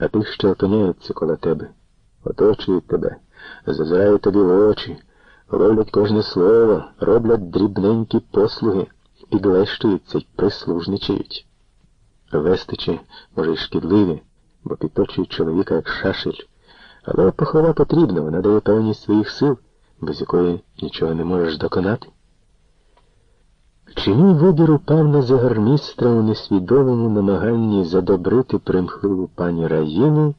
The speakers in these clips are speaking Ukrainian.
а тих, що опиняються коло тебе, оточують тебе, зазирають тобі в очі, ловлять кожне слово, роблять дрібненькі послуги, підлещуються й прислужничають. Вестичі, може, й шкідливі, бо підточують чоловіка як шашель. Але похвала потрібна, вона дає певність своїх сил, без якої нічого не можеш доконати. Чи мій вибір упав на загармістра у несвідомому намаганні задобрити примхливу пані Раїну,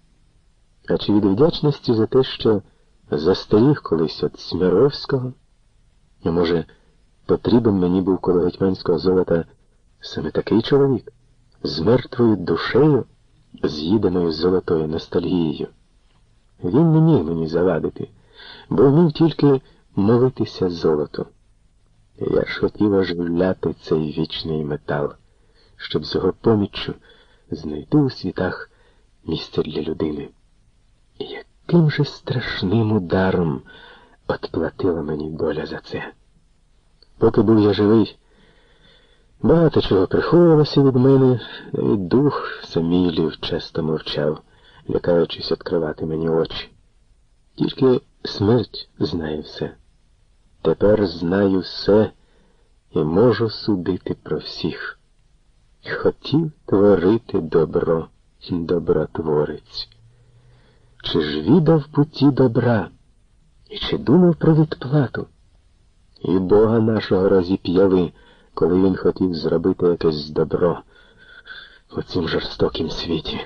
а чи від вдячності за те, що застаріг колись від Сміровського, і, може, потрібен мені був коло гетьманського золота саме такий чоловік з мертвою душею, з'їденою золотою ностальгією. Він не міг мені завадити, бо вмів тільки молитися золоту. Я ж хотів оживляти цей вічний метал, щоб з його поміччю знайти у світах місце для людини. І яким же страшним ударом отплатила мені доля за це. Поки був я живий, багато чого приховувалося від мене, навіть дух Самілів часто мовчав, лякаючись відкривати мені очі. Тільки смерть знає все. Тепер знаю все і можу судити про всіх. Хотів творити добро, добротворець. Чи ж відав путі добра, і чи думав про відплату? І Бога нашого розіп'яли, коли він хотів зробити якесь добро у цім жорстокім світі.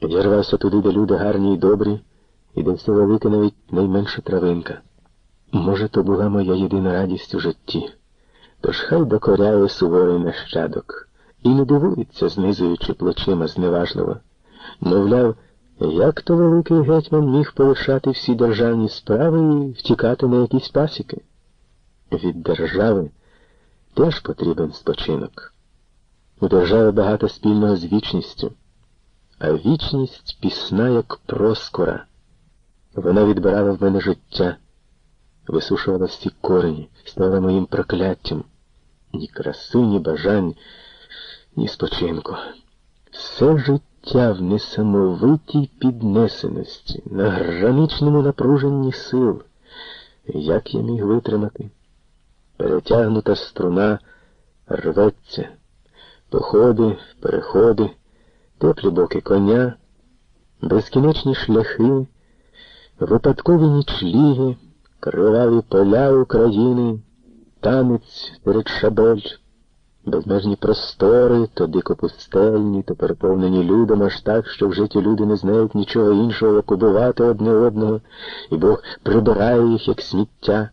Я рвався туди, де люди гарні й добрі, і де все велике навіть найменша травинка. Може, то була моя єдина радість у житті. Тож хай докоряє суворий нащадок і не дивується, знизуючи плечима зневажливо. Мовляв, як то великий гетьман міг полишати всі державні справи і втікати на якісь пасіки? Від держави теж потрібен спочинок. У держави багато спільного з вічністю, а вічність пісна, як проскора. Вона відбирала в мене життя, висушувала всі корені, стала моїм прокляттям. Ні краси, ні бажань, ні спочинку. Все життя в несамовитій піднесеності, на граничному напруженні сил. Як я міг витримати? Перетягнута струна рветься, походи, переходи, теплі боки коня, безкінечні шляхи, випадкові нічліги, криваві поля України, танець перед шабель, безмежні простори, то дико пустельні, то переповнені людом аж так, що в житті люди не знають нічого іншого, як убивати одне одного, і Бог прибирає їх, як сміття.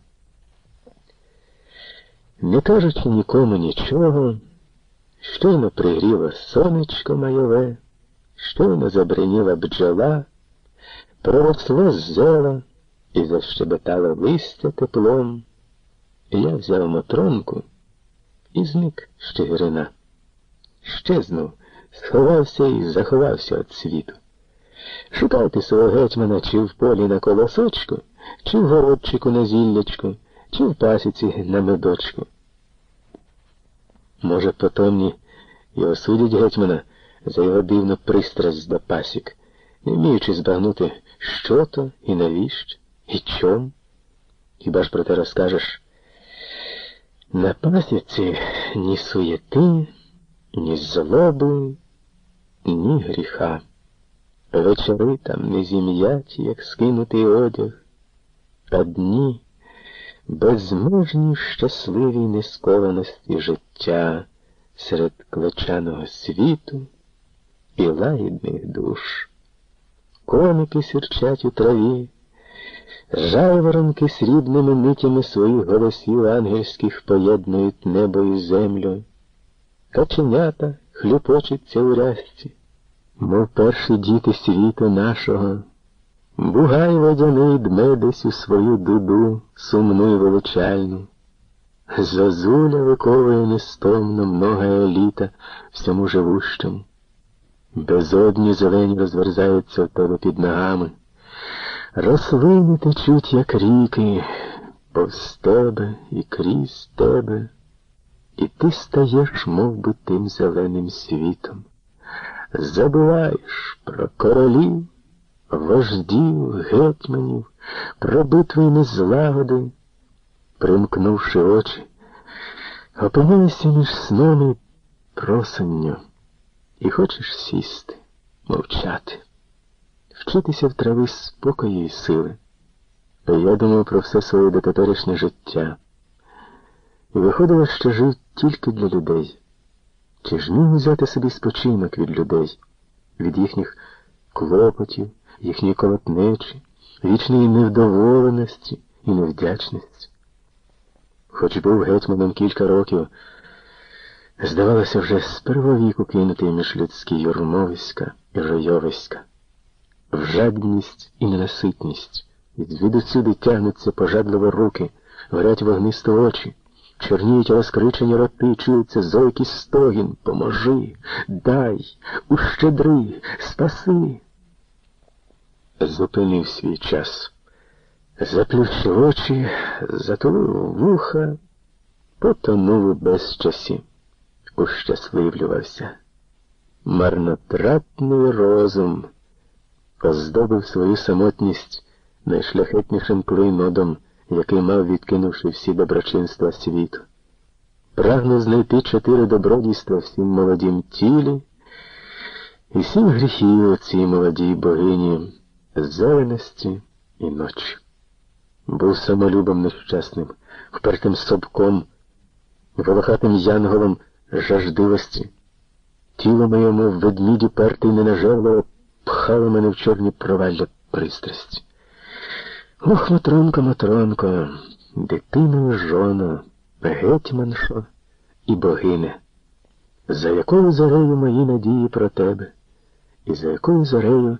Не кажучи нікому нічого, щойно пригріло сонечко майове, щойно забриніла бджола, проросло зела і защебетало листя теплом. Я взяв мотронку і зник з Чигирина. Щезнув, сховався і заховався від світу. Шукайте свого гетьмана чи в полі на колосочку, чи в городчику на зіллячку, чи в пасіці на медочку. Може, потомні і осудять гетьмана за його дивну пристрасть до пасік, не вміючи збагнути, що то і навіщо, і чом. Хіба ж про те розкажеш? На пасіці ні суєти, ні злоби, ні гріха. Вечори там не зім'яті, як скинутий одяг, а дні безможні щасливій нескованості життя серед клочаного світу і лагідних душ. Коники сірчать у траві. Жайворонки срібними нитями своїх голосів ангельських поєднують небо і землю. Каченята хлюпочуться у рясці, мов перші діти світу нашого. Бугай водяний дме десь у свою дуду сумну й величальну. Зозуля виковує нестомно много еліта всьому живущому. Безодні зелені розверзаються в тебе під ногами. Рослини течуть, як ріки, повз тебе і крізь тебе, і ти стаєш мов би, тим зеленим світом, забуваєш про королів, вождів, гетьманів, про битви незлагоди, примкнувши очі, опиняєшся між сном і просонню, і хочеш сісти, мовчати, вчитися в трави спокою і сили. Я думав про все своє дотеперішнє життя. І виходило, що жив тільки для людей. Чи ж міг взяти собі спочинок від людей, від їхніх клопотів, їхньої колотнечі, вічної невдоволеності і невдячності? Хоч був гетьманом кілька років, здавалося, вже з первовіку кинутий між людські юрмовиська і жойовиська, в жадність і ненаситність. І звідусюди тягнуться пожадливо руки, горять вогнисто очі, чорніють розкричені роти, чується зойкий стогін. Поможи, дай, ущедри, спаси. Зупинив свій час, заплющив очі, затулив вуха, потонув у безчасі, ущасливлювався. Марнотратний розум оздобив свою самотність найшляхетнішим клейнодом, який мав, відкинувши всі доброчинства світу. Прагнув знайти чотири добродійства всім молодім тілі і сім гріхів у цій молодій богині зеленості і ночі. Був самолюбом нещасним, впертим собком, волохатим янголом жаждивості. Тіло моєму в ведміді пертий ненажерливо пхало мене в чорні провалля пристрасть. Ох, Матронко, Матронко, дитино жона, гетьманшо і богине, за якою зорею мої надії про тебе, і за якою зорею